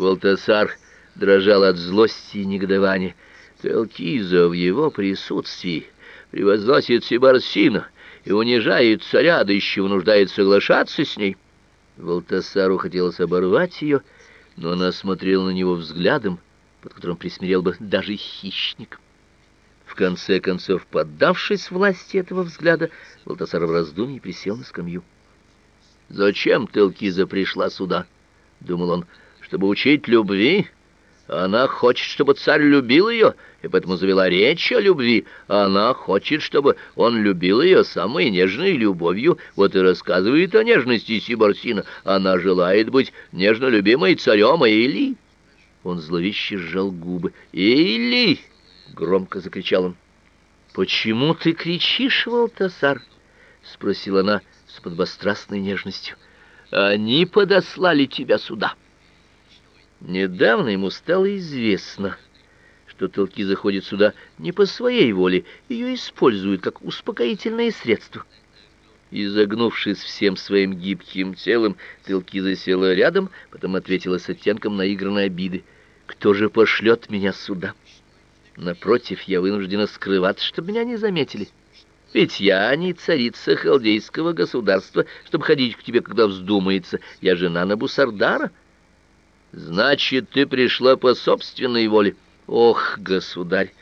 Волтасар дрожал от злости и негодования. Телкиза в его присутствии превозносит Сибарсина и унижает царя, да еще вынуждает соглашаться с ней. Волтасару хотелось оборвать ее, но она смотрела на него взглядом, под которым присмирел бы даже хищник. В конце концов, поддавшись власти этого взгляда, Волтасар в раздумье присел на скамью. «Зачем Телкиза пришла сюда?» — думал он. «Чтобы учить любви?» Она хочет, чтобы царь любил ее, и поэтому завела речь о любви. Она хочет, чтобы он любил ее самой нежной любовью. Вот и рассказывает о нежности Сибарсина. Она желает быть нежно любимой царем Или. Он зловеще сжал губы. «Или!» — громко закричал он. «Почему ты кричишь, Валтасар?» — спросила она с подбострастной нежностью. «Они подослали тебя сюда». Недавно ему стало известно, что толки заходят сюда не по своей воле, ее используют как успокоительное средство. Изогнувшись всем своим гибким телом, Телки засела рядом, потом ответила с оттенком наигранной обиды. «Кто же пошлет меня сюда? Напротив, я вынуждена скрываться, чтобы меня не заметили. Ведь я не царица халдейского государства, чтобы ходить к тебе, когда вздумается. Я жена Набусардара». Значит, ты пришла по собственной воле. Ох, государь,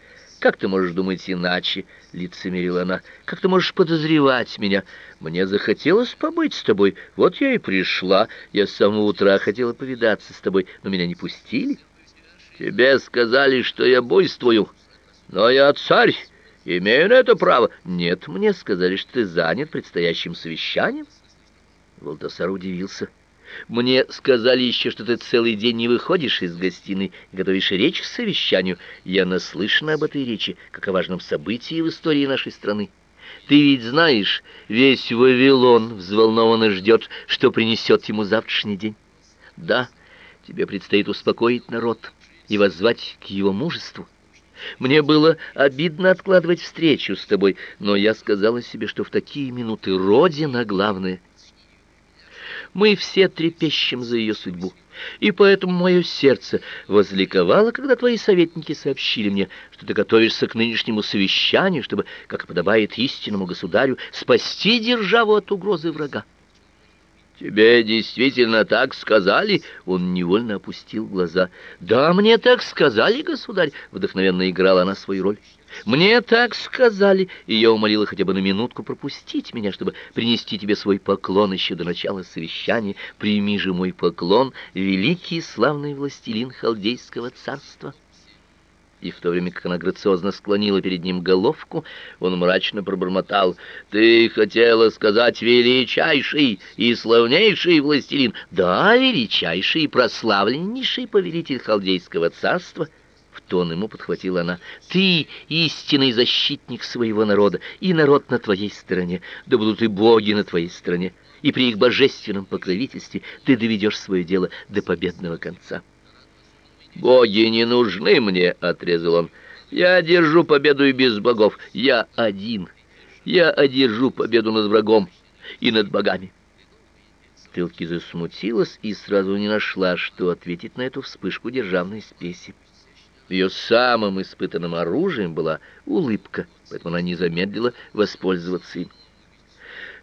как ты можешь думать иначе? лицемерила она. Как ты можешь подозревать меня? Мне захотелось побыть с тобой. Вот я и пришла. Я с самого утра хотела повидаться с тобой, но меня не пустили. Тебе сказали, что я буйствую. Но я царь, имею на это право. Нет, мне сказали, что ты занят предстоящим совещанием. Волтасар удивился. Мне сказали еще, что ты целый день не выходишь из гостиной, готовишь речь к совещанию. Я наслышана об этой речи, как о важном событии в истории нашей страны. Ты ведь знаешь, весь Вавилон взволнованно ждет, что принесет ему завтрашний день. Да, тебе предстоит успокоить народ и воззвать к его мужеству. Мне было обидно откладывать встречу с тобой, но я сказала себе, что в такие минуты родина главная. Мы все трепещем за ее судьбу. И поэтому мое сердце возликовало, когда твои советники сообщили мне, что ты готовишься к нынешнему совещанию, чтобы, как подобает истинному государю, спасти державу от угрозы врага. Тебе действительно так сказали? Он невольно опустил глаза. Да, мне так сказали, государь, вдохновенно играла она свою роль. Мне так сказали, и я умолила хотя бы на минутку пропустить меня, чтобы принести тебе свой поклон еще до начала совещания. Прими же мой поклон, великий и славный властелин халдейского царства. И в то время, как она грациозно склонила перед ним головку, он мрачно пробормотал: "Ты хотела сказать величайший и славнейший властелин, да, величайший и прославленнейший повелитель халдейского царства" тон ему подхватила она. Ты истинный защитник своего народа, и народ на твоей стороне, да будут и боги на твоей стороне, и при их божественном покровительстве ты доведешь свое дело до победного конца. Боги не нужны мне, отрезал он. Я одержу победу и без богов. Я один. Я одержу победу над врагом и над богами. Тылки засмутилась и сразу не нашла, что ответить на эту вспышку державной спеси. Ее самым испытанным оружием была улыбка, поэтому она не замедлила воспользоваться им.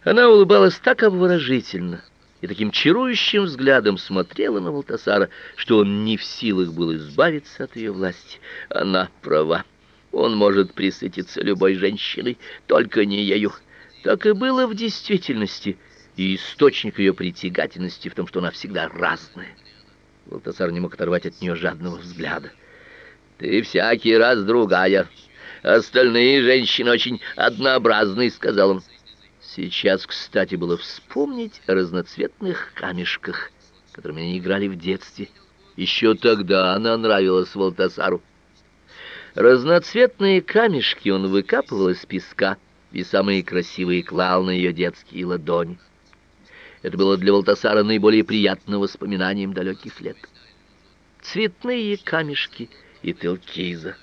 Она улыбалась так обворожительно и таким чарующим взглядом смотрела на Валтасара, что он не в силах был избавиться от ее власти. Она права. Он может присытиться любой женщиной, только не ею. Так и было в действительности, и источник ее притягательности в том, что она всегда разная. Валтасар не мог оторвать от нее жадного взгляда. Ты всякий раз другая. Остальные женщины очень однообразные, сказал он. Сейчас, кстати, было вспомнить о разноцветных камешках, которыми они играли в детстве. Еще тогда она нравилась Валтасару. Разноцветные камешки он выкапывал из песка и самые красивые клал на ее детские ладони. Это было для Валтасара наиболее приятным воспоминанием далеких лет. Цветные камешки — и Телкиза.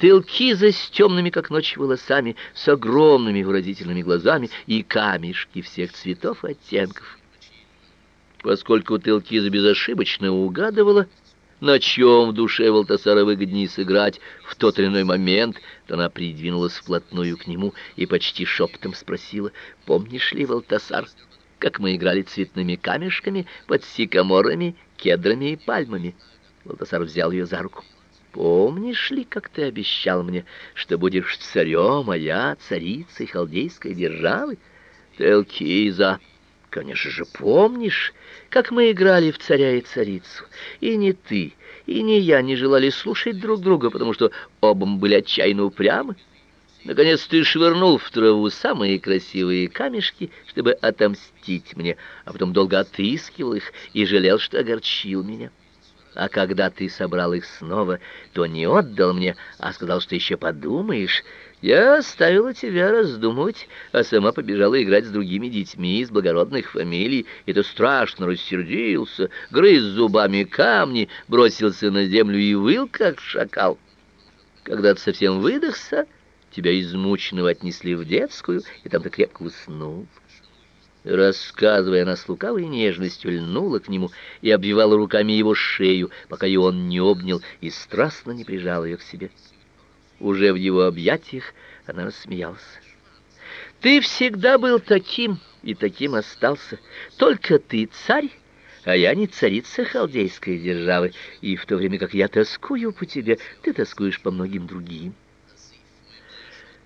Телкиза с темными, как ночь, волосами, с огромными выразительными глазами и камешки всех цветов и оттенков. Поскольку Телкиза безошибочно угадывала, на чем в душе Валтасара выгоднее сыграть в тот или иной момент, то она придвинулась вплотную к нему и почти шепотом спросила, «Помнишь ли, Валтасар, как мы играли цветными камешками под сикаморами, кедрами и пальмами?» Валтасар взял ее за руку. «Помнишь ли, как ты обещал мне, что будешь царем, а я царицей халдейской державы?» «Телкиза!» Конечно же, помнишь, как мы играли в царя и царицу? И не ты, и не я не желали слушать друг друга, потому что оба мы были отчаянно упрямы. Наконец ты швырнул в траву самые красивые камешки, чтобы отомстить мне, а потом долго отыскивал их и жалел, что огорчил меня. А когда ты собрал их снова, то не отдал мне, а сказал, что еще подумаешь. Я оставила тебя раздумывать, а сама побежала играть с другими детьми из благородных фамилий, и ты страшно рассердился, грыз зубами камни, бросился на землю и выл, как шакал. Когда ты совсем выдохся, тебя измученного отнесли в детскую, и там ты крепко уснул. Рассказывая, она с нежностью льнула к нему и обвивала руками его шею, пока и он не обнял и страстно не прижал ее к себе. Уже в его объятиях она рассмеялась. «Ты всегда был таким, и таким остался. Только ты царь, а я не царица халдейской державы, и в то время как я тоскую по тебе, ты тоскуешь по многим другим».